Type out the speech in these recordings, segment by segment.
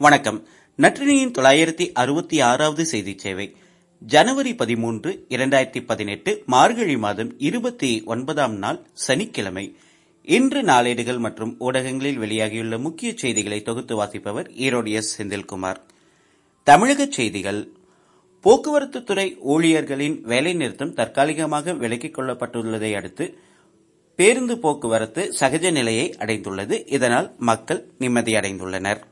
வணக்கம். நற்றினியின் தொள்ளாயிரத்தி அறுபத்தி ஆறாவது செய்தி சேவை. ஜனவரி பதிமூன்று இரண்டாயிரத்தி பதினெட்டு மார்கழி மாதம் இருபத்தி ஒன்பதாம் நாள் சனிக்கிழமை. இன்று நாளேடுகள் மற்றும் ஊடகங்களில் வெளியாகியுள்ள முக்கிய செய்திகளை தொகுத்து வாசிப்பவர் ஈரோடு எஸ். செந்தில்குமார். தமிழக செய்திகள். போக்குவரத்து துறை ஊழியர்களின் வேலைநிறுத்தம் தற்காலிகமாக விலக்கிக் கொள்ளப்பட்டுள்ளதை அடுத்து பேருந்து போக்குவரத்து சகஜ நிலையை அடைந்துள்ளது. இதனால் மக்கள் நிம்மதியடைந்துள்ளனர்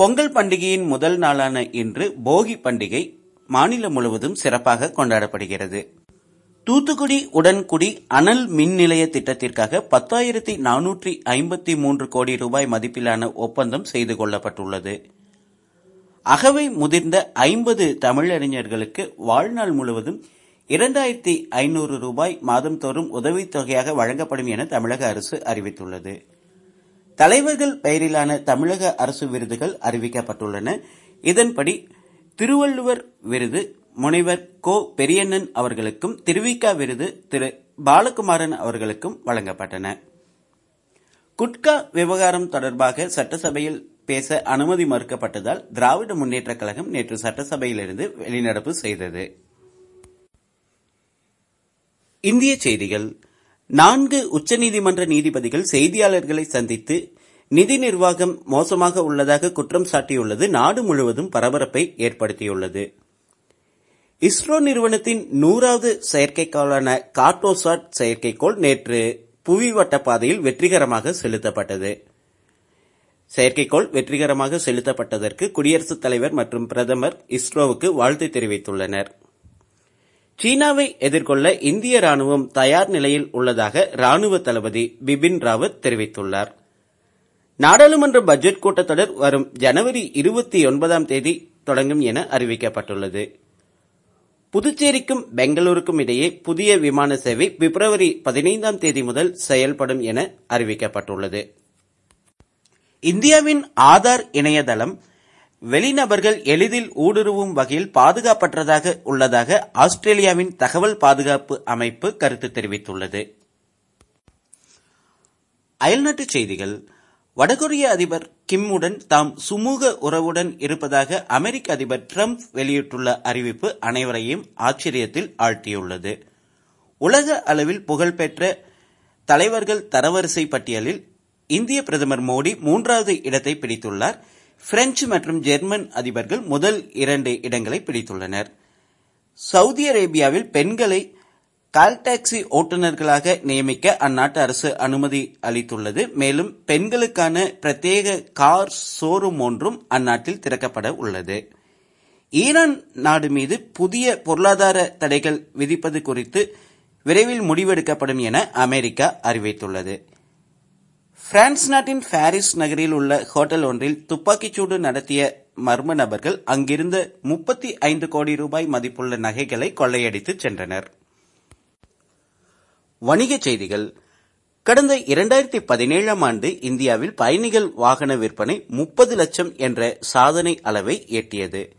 பொங்கல் பண்டிகையின் முதல் நாளான இன்று போகி பண்டிகை மாநிலம் முழுவதும் சிறப்பாக கொண்டாடப்படுகிறது. தூத்துக்குடி உடன்குடி அனல் மின் நிலைய திட்டத்திற்காக பத்தாயிரத்தி நானூற்றி ஐம்பத்தி மூன்று கோடி ரூபாய் மதிப்பிலான ஒப்பந்தம் செய்து கொள்ளப்பட்டுள்ளது. அகவை முதிர்ந்த ஐம்பது தமிழறிஞர்களுக்கு வாழ்நாள் முழுவதும் இரண்டாயிரத்தி ஐநூறு ரூபாய் மாதந்தோறும் உதவித்தொகையாக வழங்கப்படும் என தமிழக அரசு அறிவித்துள்ளது. தலைவர்கள் பெயரிலான தமிழக அரசு விருதுகள் அறிவிக்கப்பட்டுள்ளன. இதன்படி திருவள்ளுவர் விருது முனைவர் கோ பெரியண்ணன் அவர்களுக்கும் திருவிக்கா விருது திரு பாலகுமாரன் அவர்களுக்கும் வழங்கப்பட்டன. குட்கா விவகாரம் தொடர்பாக சட்டசபையில் பேச அனுமதி மறுக்கப்பட்டதால் திராவிட முன்னேற்றக் கழகம் நேற்று சட்டசபையிலிருந்து வெளிநடப்பு செய்தது. இந்திய செய்திகள். நான்கு உச்சநீதிமன்ற நீதிபதிகள் செய்தியாளர்களை சந்தித்து நிதி நிர்வாகம் மோசமாக உள்ளதாக குற்றம் சாட்டியுள்ளது. நாடு முழுவதும் பரபரப்பை ஏற்படுத்தியுள்ளது. இஸ்ரோ நிறுவனத்தின் நூறாவது செயற்கைக்கோளான கார்டோசாட் செயற்கைக்கோள் நேற்று புவி வட்ட பாதையில் வெற்றிகரமாக செலுத்தப்பட்டது. செயற்கைக்கோள் வெற்றிகரமாக செலுத்தப்பட்டதற்கு குடியரசுத் தலைவர் மற்றும் பிரதமர் இஸ்ரோவுக்கு வாழ்த்து தெரிவித்துள்ளனர். சீனாவை எதிர்கொள்ள இந்திய ராணுவம் தயார் நிலையில் உள்ளதாக ராணுவ தளபதி பிபின் ராவத் தெரிவித்துள்ளார். நாடாளுமன்ற பட்ஜெட் கூட்டத்தொடர் வரும் ஜனவரி இருபத்தி ஒன்பதாம் தேதி தொடங்கும் என அறிவிக்கப்பட்டுள்ளது. புதுச்சேரிக்கும் பெங்களூருக்கும் இடையே புதிய விமான சேவை பிப்ரவரி பதினைந்தாம் தேதி முதல் செயல்படும் என அறிவிக்கப்பட்டுள்ளது. இந்தியாவின் ஆதார் இணையதளம் வெளிநபர்கள் எளிதில் ஊடுருவும் வகையில் பாதுகாப்பற்றதாக உள்ளதாக ஆஸ்திரேலியாவின் தகவல் பாதுகாப்பு அமைப்பு கருத்து தெரிவித்துள்ளது. அயல்நாட்டுச் செய்திகள். வடகொரிய அதிபர் கிம்முடன் தாம் சுமூக உறவுடன் இருப்பதாக அமெரிக்க அதிபர் டிரம்ப் வெளியிட்டுள்ள அறிவிப்பு அனைவரையும் ஆச்சரியத்தில் ஆழ்த்தியுள்ளது. உலக அளவில் புகழ்பெற்ற தலைவர்கள் தரவரிசை பட்டியலில் இந்திய பிரதமர் மோடி மூன்றாவது இடத்தை பிடித்துள்ளார். பிரெஞ்சு மற்றும் ஜெர்மன் அதிபர்கள் முதல் இரண்டு இடங்களை பிடித்துள்ளனர். சவுதி அரேபியாவில் பெண்களை கால் டாக்ஸி ஓட்டுநர்களாக நியமிக்க அந்நாட்டு அரசு அனுமதி அளித்துள்ளது. மேலும் பெண்களுக்கான பிரத்யேக கார் ஷோரூம் ஒன்றும் அந்நாட்டில் திறக்கப்பட உள்ளது. ஈரான் நாடு மீது புதிய பொருளாதார தடைகள் விதிப்பது குறித்து விரைவில் முடிவெடுக்கப்படும் என அமெரிக்கா அறிவித்துள்ளது. பிரான்ஸ் நாட்டின் பாரிஸ் நகரில் உள்ள ஹோட்டல் ஒன்றில் துப்பாக்கிச்சூடு நடத்திய மர்ம நபர்கள் அங்கிருந்த முப்பத்தி ஐந்து கோடி ரூபாய் மதிப்புள்ள நகைகளை கொள்ளையடித்து சென்றனர். வணிகச் செய்திகள். கடந்த இரண்டாயிரத்தி பதினேழாம் ஆண்டு இந்தியாவில் பயணிகள் வாகன விற்பனை முப்பது லட்சம் என்ற சாதனை அளவை எட்டியது.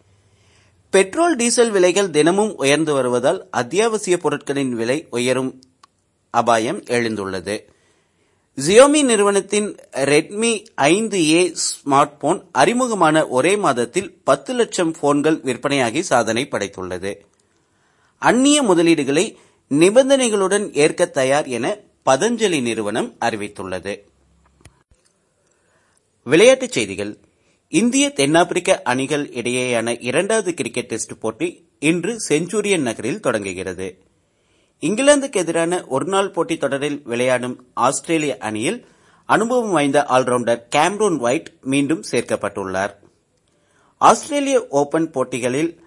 பெட்ரோல் டீசல் விலைகள் தினமும் உயர்ந்து வருவதால் அத்தியாவசிய பொருட்களின் விலை உயரும் அபாயம் எழுந்துள்ளது. ஜியோமி நிறுவனத்தின் ரெட்மி ஐந்து ஏ ஸ்மார்ட் போன் அறிமுகமான ஒரே மாதத்தில் பத்து லட்சம் போன்கள் விற்பனையாகி சாதனை படைத்துள்ளது. அந்நிய முதலீடுகளை நிபந்தனைகளுடன் ஏற்க தயார் என பதஞ்சலி நிறுவனம் அறிவித்துள்ளது. விளையாட்டுச் செய்திகள். இந்திய தென்னாப்பிரிக்க அணிகள் இடையேயான இரண்டாவது கிரிக்கெட் டெஸ்ட் போட்டி இன்று செஞ்சுரியன் நகரில் தொடங்குகிறது. இங்கிலாந்துக்கு எதிரான ஒருநாள் போட்டித் தொடரில் விளையாடும் ஆஸ்திரேலிய அணியில் அனுபவம் வாய்ந்த ஆல்ரவுண்டர் கேம்ரூன் ஒயிட் மீண்டும் சேர்க்கப்பட்டுள்ளார். ஆஸ்திரேலிய ஓபன் போட்டிகளில்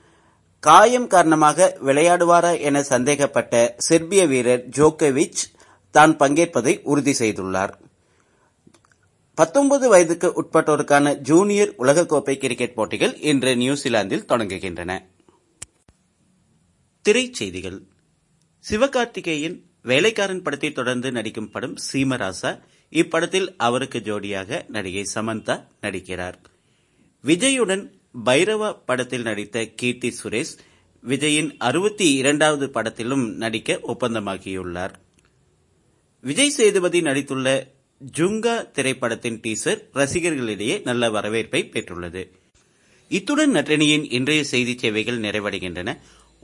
காயம் காரணமாக விளையாடுவாரா என சந்தேகப்பட்ட செர்பிய வீரர் ஜோக்கோவிச் தான் பங்கேற்பதை உறுதி செய்துள்ளார். பத்தொன்பது வயதுக்கு உட்பட்டோருக்கான ஜூனியர் உலகக்கோப்பை கிரிக்கெட் போட்டிகள் இன்று நியூசிலாந்தில் தொடங்குகின்றன. திரைச்செய்திகள். சிவகார்த்திகேயன் வேலைக்காரன் படத்தை தொடர்ந்து நடிக்கும் படம் சீமராசா. இப்படத்தில் அவருக்கு ஜோடியாக நடிகை சமந்தா நடிக்கிறார். விஜயுடன் பைரவா படத்தில் நடித்த கீர்த்தி சுரேஷ் விஜயின் அறுபத்தி இரண்டாவது படத்திலும் நடிக்க ஒப்பந்தமாகியுள்ளார். விஜய் சேதுபதி நடித்துள்ள ஜுங்கா திரைப்படத்தின் டீசர் ரசிகர்களிடையே நல்ல வரவேற்பை பெற்றுள்ளது. இத்துடன் நற்றினியின் இன்றைய செய்தி சேவைகள் நிறைவடைகின்றன.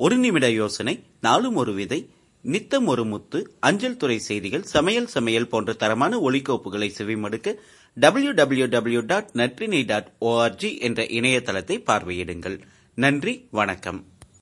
ஒரு நிமிட யோசனை நாளும் ஒரு விதை நித்தம் ஒரு முத்து அஞ்சல் துறை செய்திகள் சமையல் சமையல் போன்ற தரமான ஒலிக்கோப்புகளை செவிமடுக்க W W W dot Natrinai dot org என்ற இணையதளத்தை பார்வையிடுங்கள். நன்றி வணக்கம்.